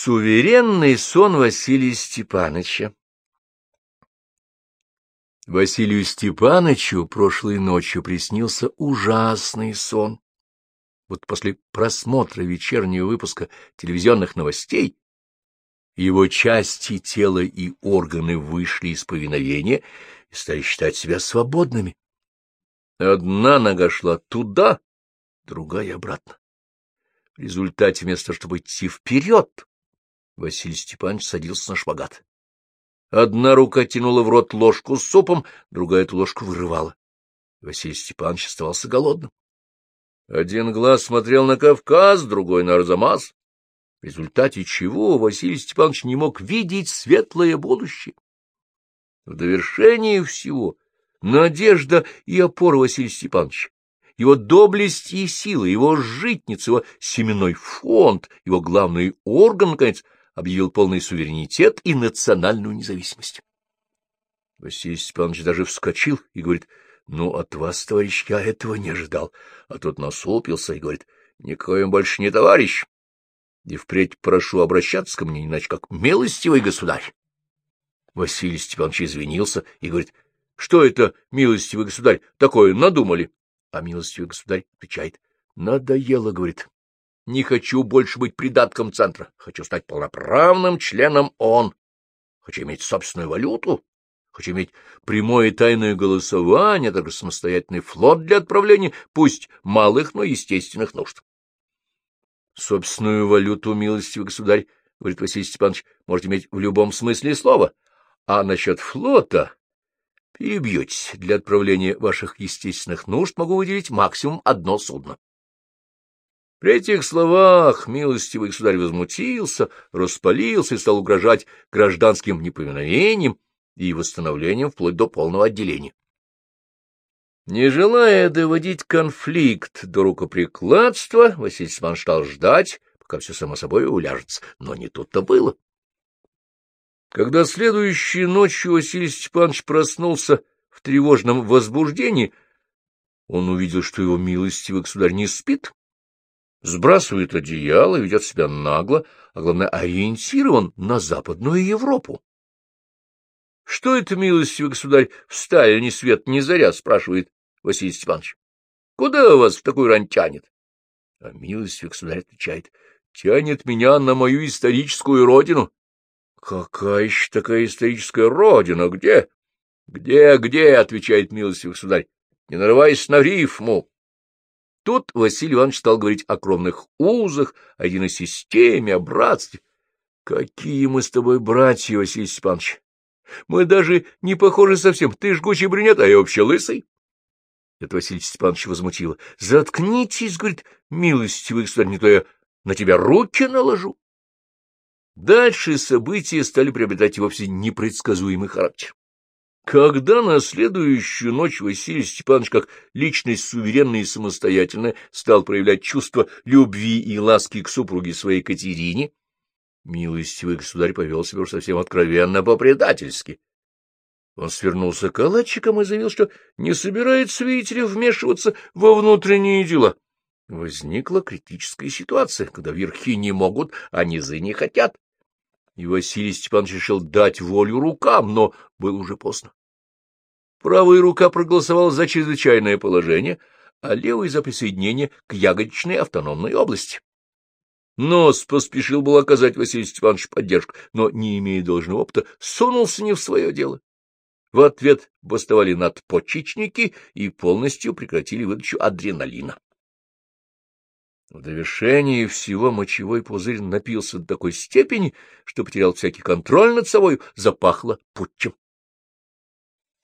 Суверенный сон Василия Степановича Василию Степановичу прошлой ночью приснился ужасный сон. Вот после просмотра вечернего выпуска телевизионных новостей его части тела и органы вышли из повиновения и стали считать себя свободными. Одна нога шла туда, другая обратно. В результате, вместо того, чтобы идти вперед, Василий Степанович садился на шпагат. Одна рука тянула в рот ложку с супом, другая эту ложку вырывала. Василий Степанович оставался голодным. Один глаз смотрел на Кавказ, другой — на Арзамас, в результате чего Василий Степанович не мог видеть светлое будущее. В довершение всего надежда и опора Василия Степановича, его доблесть и сила, его житница, его семенной фонд, его главный орган, наконец — объявил полный суверенитет и национальную независимость. Василий Степанович даже вскочил и говорит, — Ну, от вас, товарищ, я этого не ожидал. А тот насупился и говорит, — Никакой он больше не товарищ. И впредь прошу обращаться ко мне, иначе как милостивый государь. Василий Степанович извинился и говорит, — Что это, милостивый государь, такое надумали? А милостивый государь отвечает, — Надоело, — говорит. Не хочу больше быть придатком центра. Хочу стать полноправным членом ООН. Хочу иметь собственную валюту. Хочу иметь прямое и тайное голосование, также самостоятельный флот для отправления, пусть малых, но естественных нужд. Собственную валюту, милостивый государь, — говорит Василий Степанович, — можете иметь в любом смысле слова. А насчет флота перебьетесь. Для отправления ваших естественных нужд могу выделить максимум одно судно. При этих словах милостивый государь возмутился, распалился и стал угрожать гражданским неповиновением и восстановлением вплоть до полного отделения. Не желая доводить конфликт до рукоприкладства, Василий Степанович стал ждать, пока все само собой уляжется, но не тут-то было. Когда следующей ночью Василий Степанович проснулся в тревожном возбуждении, он увидел, что его милостивый государь не спит, сбрасывает одеяло, ведет себя нагло, а главное, ориентирован на Западную Европу. — Что это, милостивый государь, встали ни свет ни заря? — спрашивает Василий Степанович. — Куда вас в такую рань тянет? А милостивый государь отвечает. — Тянет меня на мою историческую родину. — Какая еще такая историческая родина? Где? — Где, где? — отвечает милостивый государь. — Не нарывайся на рифму. Тут Василий Иванович стал говорить о кровных узах, о единой системе, о братстве. Какие мы с тобой братья, Василий Степанович! Мы даже не похожи совсем. Ты жгучий брюнет, а я вообще лысый. Это Василий Степанович возмутило. — Заткнитесь, — говорит, — милостивый государь, не то я на тебя руки наложу. Дальше события стали приобретать вовсе непредсказуемый характер. Когда на следующую ночь Василий Степанович, как личность суверенная и самостоятельная, стал проявлять чувство любви и ласки к супруге своей Катерине, милостивый государь повел себя уж совсем откровенно по-предательски. Он свернулся калачиком и заявил, что не собирается, видите ли, вмешиваться во внутренние дела. Возникла критическая ситуация, когда верхи не могут, а низы не хотят. И Василий Степанович решил дать волю рукам, но было уже поздно. Правая рука проголосовала за чрезвычайное положение, а левая — за присоединение к ягодичной автономной области. Нос поспешил был оказать Василий Степанович поддержку, но, не имея должного опыта, сунулся не в свое дело. В ответ бастовали надпочечники и полностью прекратили выдачу адреналина. В довершении всего мочевой пузырь напился до такой степени, что потерял всякий контроль над собой, запахло путчем.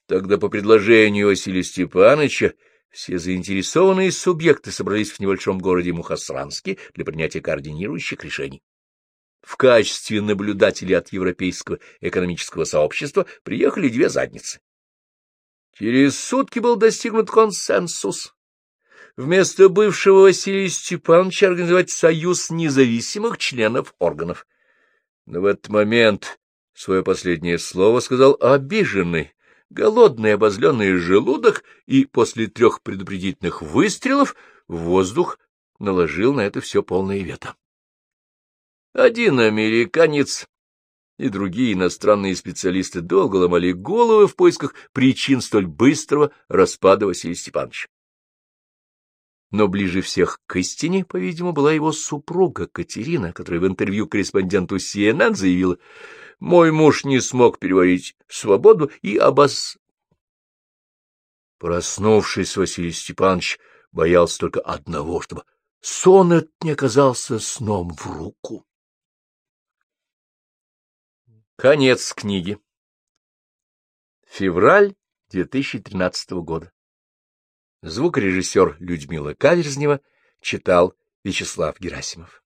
Тогда по предложению Василия Степановича все заинтересованные субъекты собрались в небольшом городе Мухасранске для принятия координирующих решений. В качестве наблюдателей от Европейского экономического сообщества приехали две задницы. Через сутки был достигнут консенсус. Вместо бывшего Василия Степановича организовать союз независимых членов органов. Но в этот момент свое последнее слово сказал обиженный, голодный обозленный желудок и после трех предупредительных выстрелов воздух наложил на это все полное вето. Один американец и другие иностранные специалисты долго ломали головы в поисках причин столь быстрого распада Василия Степановича. Но ближе всех к истине, по-видимому, была его супруга Катерина, которая в интервью корреспонденту CNN заявила, «Мой муж не смог переварить свободу и обос...» Проснувшись, Василий Степанович боялся только одного, чтобы сон этот не оказался сном в руку. Конец книги. Февраль 2013 года. Звукорежиссер Людмила Каверзнева читал Вячеслав Герасимов.